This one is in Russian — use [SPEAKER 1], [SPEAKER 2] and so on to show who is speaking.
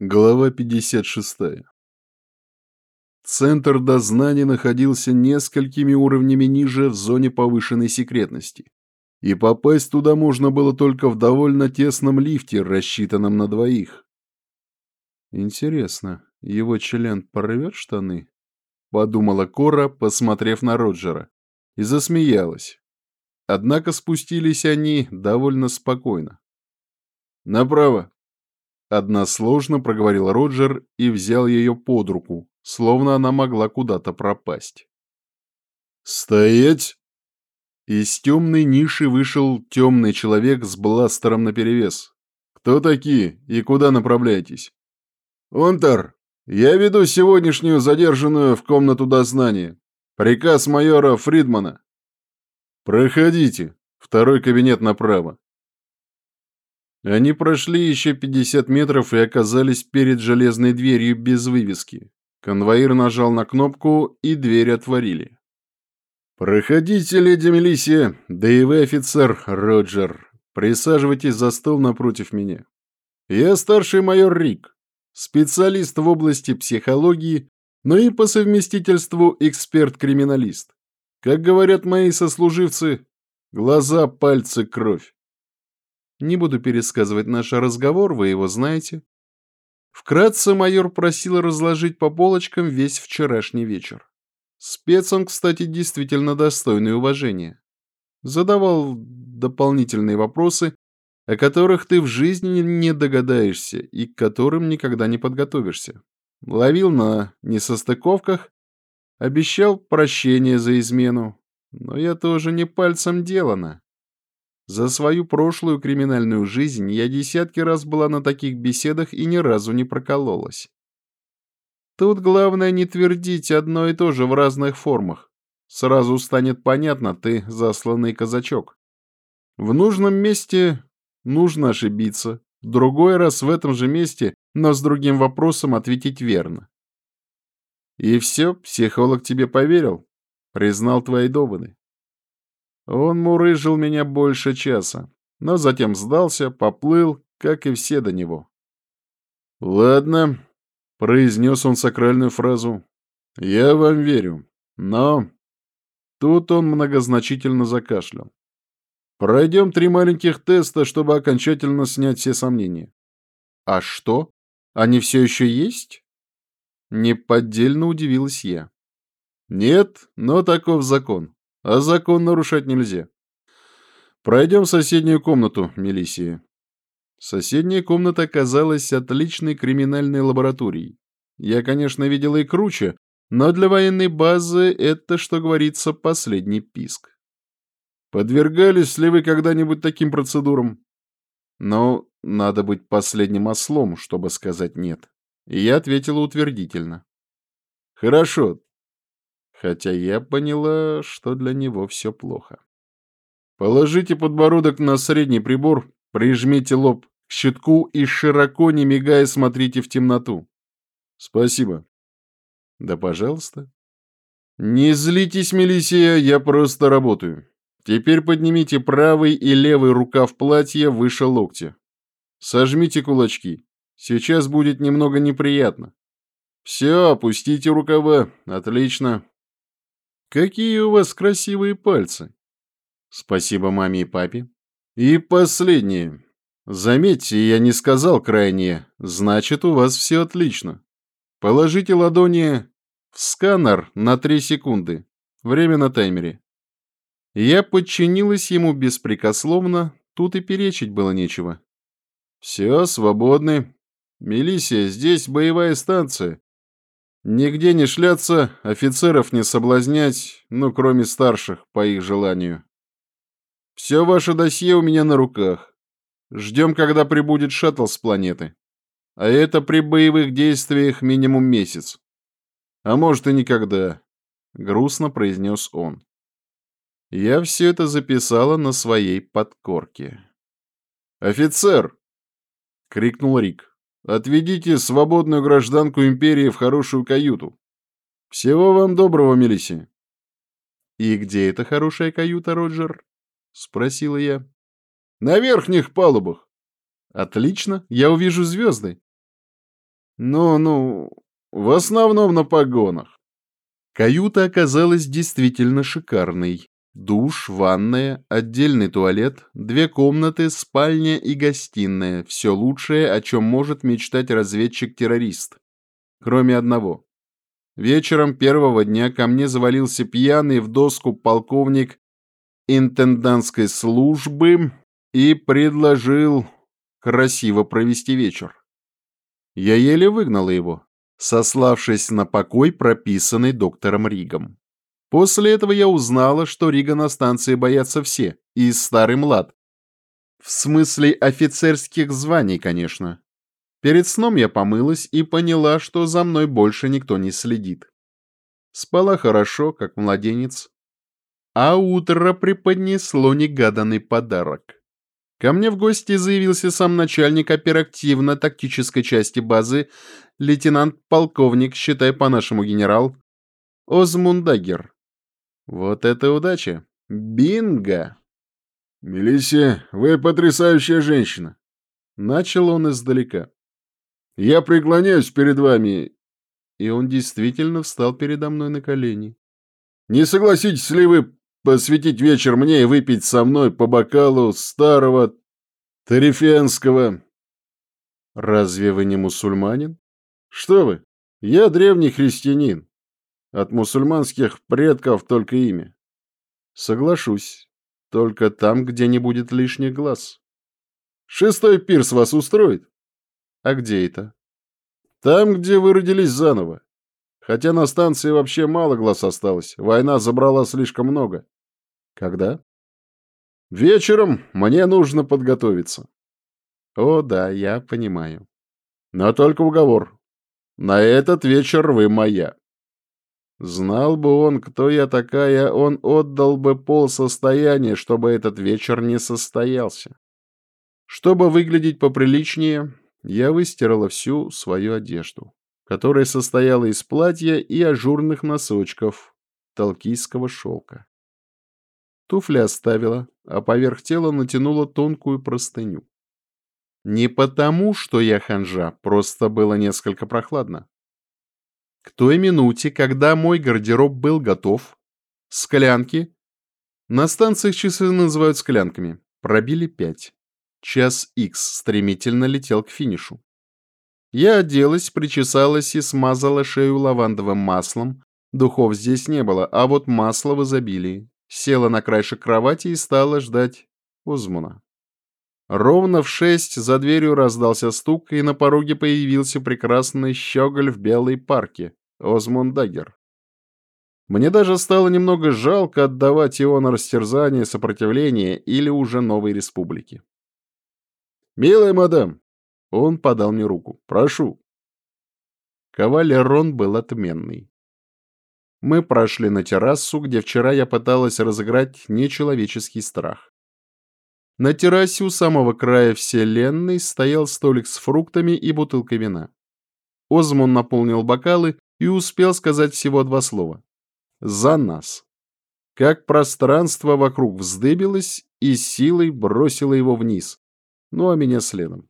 [SPEAKER 1] Глава 56. Центр дознания находился несколькими уровнями ниже в зоне повышенной секретности, и попасть туда можно было только в довольно тесном лифте, рассчитанном на двоих. «Интересно, его член порвет штаны?» — подумала Кора, посмотрев на Роджера, и засмеялась. Однако спустились они довольно спокойно. «Направо», Односложно проговорил Роджер и взял ее под руку, словно она могла куда-то пропасть. «Стоять!» Из темной ниши вышел темный человек с бластером наперевес. «Кто такие и куда направляетесь?» «Унтер, я веду сегодняшнюю задержанную в комнату дознания. Приказ майора Фридмана». «Проходите. Второй кабинет направо». Они прошли еще 50 метров и оказались перед железной дверью без вывески. Конвоир нажал на кнопку, и дверь отворили. «Проходите, леди Мелисия, да и вы, офицер Роджер. Присаживайтесь за стол напротив меня. Я старший майор Рик, специалист в области психологии, но и по совместительству эксперт-криминалист. Как говорят мои сослуживцы, глаза, пальцы, кровь. Не буду пересказывать наш разговор, вы его знаете. Вкратце майор просил разложить по полочкам весь вчерашний вечер. Спец он, кстати, действительно достойный уважения. Задавал дополнительные вопросы, о которых ты в жизни не догадаешься и к которым никогда не подготовишься. Ловил на несостыковках, обещал прощение за измену, но я тоже не пальцем делано. За свою прошлую криминальную жизнь я десятки раз была на таких беседах и ни разу не прокололась. Тут главное не твердить одно и то же в разных формах. Сразу станет понятно, ты засланный казачок. В нужном месте нужно ошибиться, другой раз в этом же месте, но с другим вопросом ответить верно. И все, психолог тебе поверил, признал твои доводы. Он мурыжил меня больше часа, но затем сдался, поплыл, как и все до него. «Ладно», — произнес он сакральную фразу, — «я вам верю, но...» Тут он многозначительно закашлял. «Пройдем три маленьких теста, чтобы окончательно снять все сомнения». «А что? Они все еще есть?» Неподдельно удивилась я. «Нет, но таков закон а закон нарушать нельзя. Пройдем в соседнюю комнату, Мелисия. Соседняя комната оказалась отличной криминальной лабораторией. Я, конечно, видел и круче, но для военной базы это, что говорится, последний писк. Подвергались ли вы когда-нибудь таким процедурам? Но надо быть последним ослом, чтобы сказать «нет». И я ответила утвердительно. Хорошо, хотя я поняла, что для него все плохо. Положите подбородок на средний прибор, прижмите лоб к щитку и широко, не мигая, смотрите в темноту. Спасибо. Да, пожалуйста. Не злитесь, Мелисия, я просто работаю. Теперь поднимите правый и левый рукав платья выше локтя. Сожмите кулачки. Сейчас будет немного неприятно. Все, опустите рукава. Отлично. Какие у вас красивые пальцы. Спасибо маме и папе. И последнее. Заметьте, я не сказал крайнее, значит, у вас все отлично. Положите ладони в сканер на 3 секунды. Время на таймере. Я подчинилась ему беспрекословно, тут и перечить было нечего. Все, свободны. Мелисия, здесь боевая станция. Нигде не шляться, офицеров не соблазнять, ну, кроме старших, по их желанию. Все ваше досье у меня на руках. Ждем, когда прибудет шаттл с планеты. А это при боевых действиях минимум месяц. А может и никогда, — грустно произнес он. Я все это записала на своей подкорке. «Офицер!» — крикнул Рик. Отведите свободную гражданку империи в хорошую каюту. Всего вам доброго, Мелисия. И где эта хорошая каюта, Роджер? Спросила я. На верхних палубах. Отлично, я увижу звезды. Ну-ну, в основном на погонах. Каюта оказалась действительно шикарной. Душ, ванная, отдельный туалет, две комнаты, спальня и гостиная. Все лучшее, о чем может мечтать разведчик-террорист. Кроме одного. Вечером первого дня ко мне завалился пьяный в доску полковник интендантской службы и предложил красиво провести вечер. Я еле выгнала его, сославшись на покой, прописанный доктором Ригом. После этого я узнала, что Рига на станции боятся все, и старый млад. В смысле офицерских званий, конечно. Перед сном я помылась и поняла, что за мной больше никто не следит. Спала хорошо, как младенец. А утро преподнесло негаданный подарок. Ко мне в гости заявился сам начальник оперативно-тактической части базы, лейтенант-полковник, считай по-нашему генерал, Озмундагер. Вот это удача! Бинго! «Мелисия, вы потрясающая женщина!» Начал он издалека. Я преклоняюсь перед вами!» И он действительно встал передо мной на колени. «Не согласитесь ли вы посвятить вечер мне и выпить со мной по бокалу старого тарифенского?» «Разве вы не мусульманин?» «Что вы? Я древний христианин. От мусульманских предков только имя». «Соглашусь. Только там, где не будет лишних глаз». «Шестой пирс вас устроит?» А где это? Там, где вы родились заново. Хотя на станции вообще мало глаз осталось. Война забрала слишком много. Когда? Вечером мне нужно подготовиться. О, да, я понимаю. Но только уговор. На этот вечер вы моя. Знал бы он, кто я такая, он отдал бы пол состояния, чтобы этот вечер не состоялся. Чтобы выглядеть поприличнее, я выстирала всю свою одежду, которая состояла из платья и ажурных носочков талкийского шелка. Туфли оставила, а поверх тела натянула тонкую простыню. Не потому, что я ханжа, просто было несколько прохладно. К той минуте, когда мой гардероб был готов, склянки, на станциях часы называют склянками, пробили пять. Час икс стремительно летел к финишу. Я оделась, причесалась и смазала шею лавандовым маслом. Духов здесь не было, а вот масло в изобилии. Села на краешек кровати и стала ждать Озмуна. Ровно в шесть за дверью раздался стук, и на пороге появился прекрасный щеголь в белой парке, Озмунд Даггер. Мне даже стало немного жалко отдавать его на растерзание сопротивления или уже новой республики. «Милая мадам!» Он подал мне руку. «Прошу!» Кавалерон был отменный. Мы прошли на террасу, где вчера я пыталась разыграть нечеловеческий страх. На террасе у самого края вселенной стоял столик с фруктами и бутылкой вина. Озмон наполнил бокалы и успел сказать всего два слова. «За нас!» Как пространство вокруг вздыбилось и силой бросило его вниз, ну а меня следом.